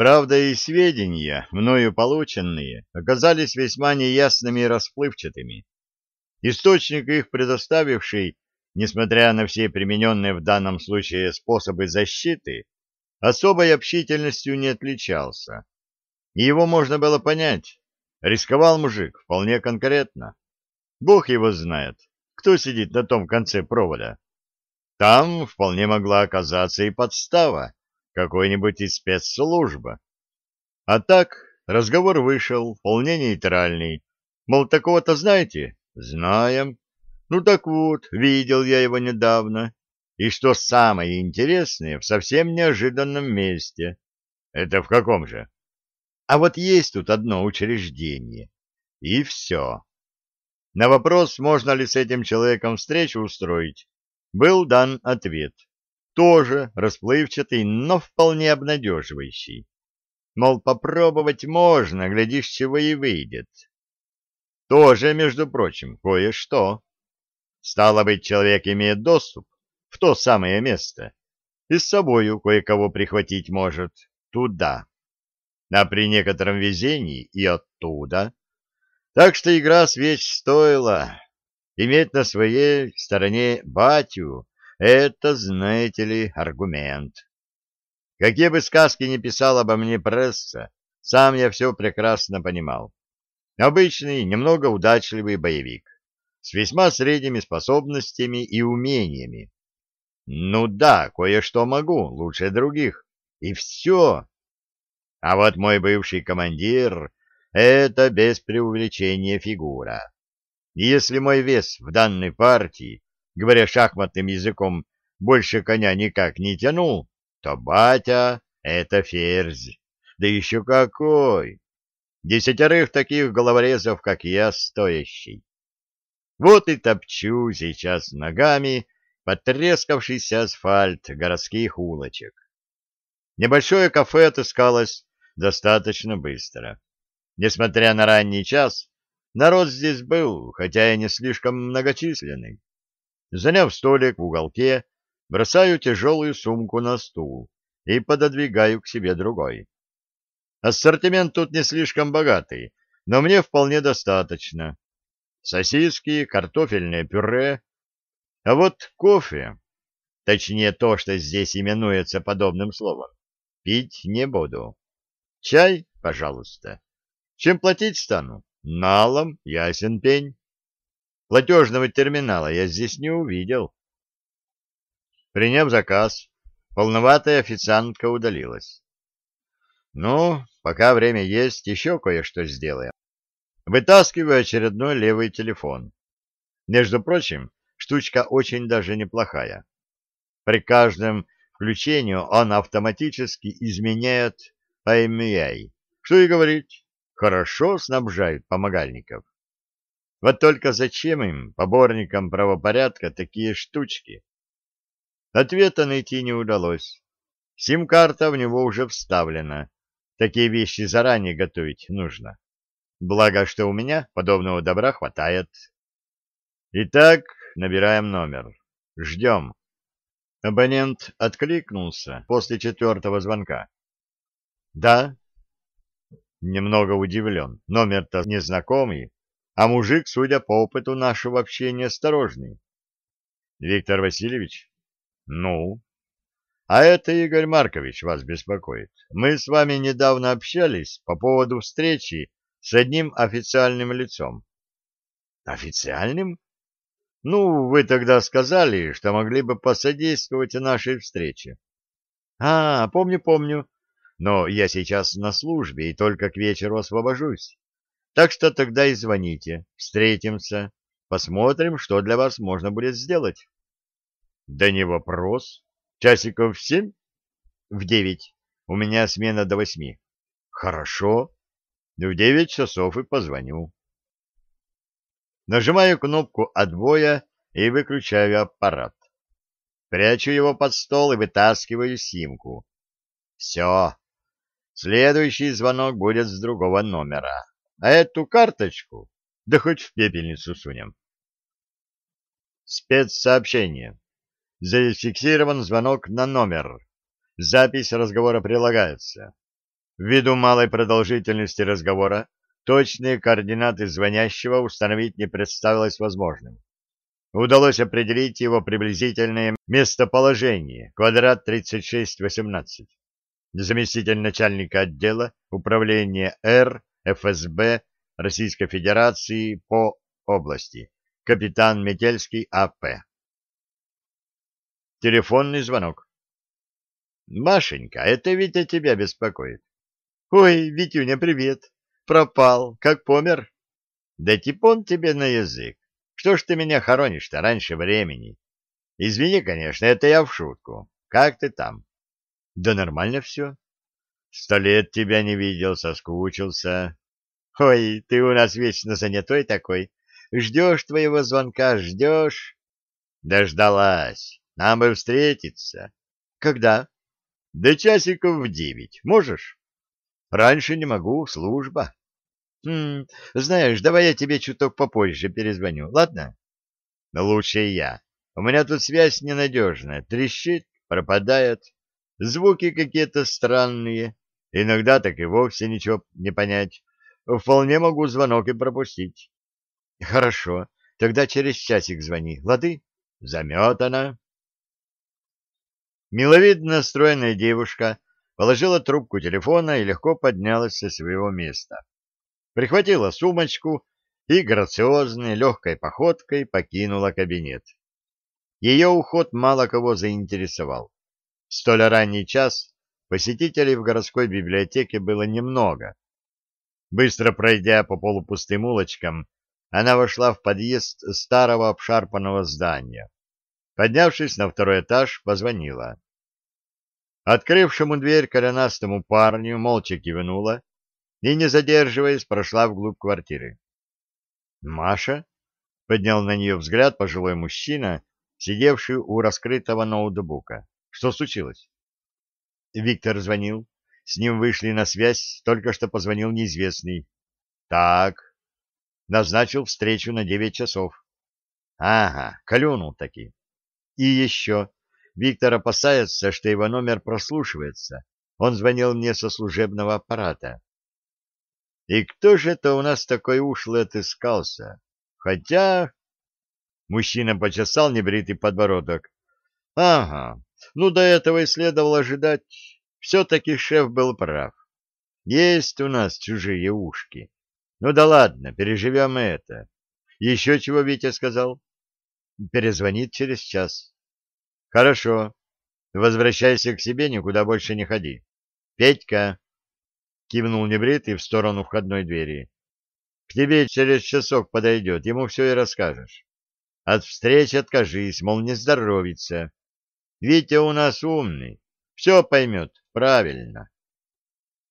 Правда, и сведения, мною полученные, оказались весьма неясными и расплывчатыми. Источник их предоставивший, несмотря на все примененные в данном случае способы защиты, особой общительностью не отличался. И его можно было понять. Рисковал мужик вполне конкретно. Бог его знает, кто сидит на том конце провода. Там вполне могла оказаться и подстава какой-нибудь из спецслужбы. А так разговор вышел вполне нейтральный. Мол, такого-то знаете? Знаем. Ну так вот, видел я его недавно. И что самое интересное, в совсем неожиданном месте. Это в каком же? А вот есть тут одно учреждение. И все. На вопрос, можно ли с этим человеком встречу устроить, был дан ответ. Тоже расплывчатый, но вполне обнадеживающий. Мол, попробовать можно, глядишь, чего и выйдет. Тоже, между прочим, кое-что. Стало быть, человек имеет доступ в то самое место и с собою кое-кого прихватить может туда. А при некотором везении и оттуда. Так что игра свеч стоила. Иметь на своей стороне батю — это, знаете ли, аргумент. Какие бы сказки ни писала обо мне пресса, сам я все прекрасно понимал. Обычный, немного удачливый боевик, с весьма средними способностями и умениями. Ну да, кое-что могу, лучше других. И все. А вот мой бывший командир — это без преувеличения фигура. Если мой вес в данной партии, говоря шахматным языком, больше коня никак не тянул, то батя — это ферзь. Да еще какой! Десятерых таких головорезов, как я, стоящий. Вот и топчу сейчас ногами потрескавшийся асфальт городских улочек. Небольшое кафе отыскалось достаточно быстро. Несмотря на ранний час, народ здесь был, хотя и не слишком многочисленный. Заняв столик в уголке, бросаю тяжелую сумку на стул и пододвигаю к себе другой. Ассортимент тут не слишком богатый, но мне вполне достаточно. Сосиски, картофельное пюре. А вот кофе, точнее то, что здесь именуется подобным словом, пить не буду. Чай, пожалуйста. Чем платить стану? Налом, ясен пень. Платежного терминала я здесь не увидел. Приняв заказ, полноватая официантка удалилась. Ну, пока время есть, еще кое-что сделаем. Вытаскиваю очередной левый телефон. Между прочим, штучка очень даже неплохая. При каждом включении он автоматически изменяет IMEI. Что и говорить, хорошо снабжают помогальников. Вот только зачем им, поборникам правопорядка, такие штучки? Ответа найти не удалось. Сим-карта в него уже вставлена, Такие вещи заранее готовить нужно. Благо, что у меня подобного добра хватает. Итак, набираем номер. Ждем. Абонент откликнулся после четвертого звонка. Да. Немного удивлен. Номер-то незнакомый, а мужик, судя по опыту нашего общения, осторожный. Виктор Васильевич? Ну? А это Игорь Маркович вас беспокоит. Мы с вами недавно общались по поводу встречи с одним официальным лицом. Официальным? Ну, вы тогда сказали, что могли бы посодействовать нашей встрече. А, помню, помню. Но я сейчас на службе и только к вечеру освобожусь. Так что тогда и звоните, встретимся, посмотрим, что для вас можно будет сделать. Да не вопрос. Часиков в семь? В девять. У меня смена до восьми. Хорошо. В девять часов и позвоню. Нажимаю кнопку отбоя и выключаю аппарат. Прячу его под стол и вытаскиваю симку. Все. Следующий звонок будет с другого номера. А эту карточку, да хоть в пепельницу сунем. Спецсообщение. Зафиксирован звонок на номер. Запись разговора прилагается. Ввиду малой продолжительности разговора, точные координаты звонящего установить не представилось возможным. Удалось определить его приблизительное местоположение, квадрат 3618. Заместитель начальника отдела управления Р ФСБ Российской Федерации по области, капитан Метельский А.П. Телефонный звонок. Машенька, это Витя тебя беспокоит. Ой, Витюня, привет. Пропал, как помер. Да типон тебе на язык. Что ж ты меня хоронишь-то раньше времени? Извини, конечно, это я в шутку. Как ты там? Да нормально все. Сто лет тебя не видел, соскучился. Ой, ты у нас вечно занятой такой. Ждешь твоего звонка, ждешь. Дождалась. Нам бы встретиться. Когда? Да часиков в девять. Можешь? Раньше не могу, служба. Хм, знаешь, давай я тебе чуток попозже перезвоню, ладно? Лучше я. У меня тут связь ненадежная. Трещит, пропадает. Звуки какие-то странные. Иногда так и вовсе ничего не понять. Вполне могу звонок и пропустить. Хорошо, тогда через часик звони. Лады? Заметана. Миловидно стройная девушка положила трубку телефона и легко поднялась со своего места. Прихватила сумочку и грациозной легкой походкой покинула кабинет. Ее уход мало кого заинтересовал. Столь ранний час посетителей в городской библиотеке было немного. Быстро пройдя по полупустым улочкам, она вошла в подъезд старого обшарпанного здания. Поднявшись на второй этаж, позвонила. Открывшему дверь коренастому парню молча кивнула и, не задерживаясь, прошла вглубь квартиры. «Маша?» — поднял на нее взгляд пожилой мужчина, сидевший у раскрытого ноутбука. «Что случилось?» Виктор звонил. С ним вышли на связь, только что позвонил неизвестный. «Так, назначил встречу на девять часов. Ага, клюнул таки. И еще. Виктор опасается, что его номер прослушивается. Он звонил мне со служебного аппарата. И кто же это у нас такой ушлый отыскался? Хотя... Мужчина почесал небритый подбородок. Ага, ну до этого и следовало ожидать. Все-таки шеф был прав. Есть у нас чужие ушки. Ну да ладно, переживем это. Еще чего Витя сказал? Перезвонит через час. Хорошо. Возвращайся к себе, никуда больше не ходи. Петька, кивнул небритый в сторону входной двери. К тебе через часок подойдет, ему все и расскажешь. От встречи откажись, мол, не здоровится. Витя у нас умный, все поймет правильно.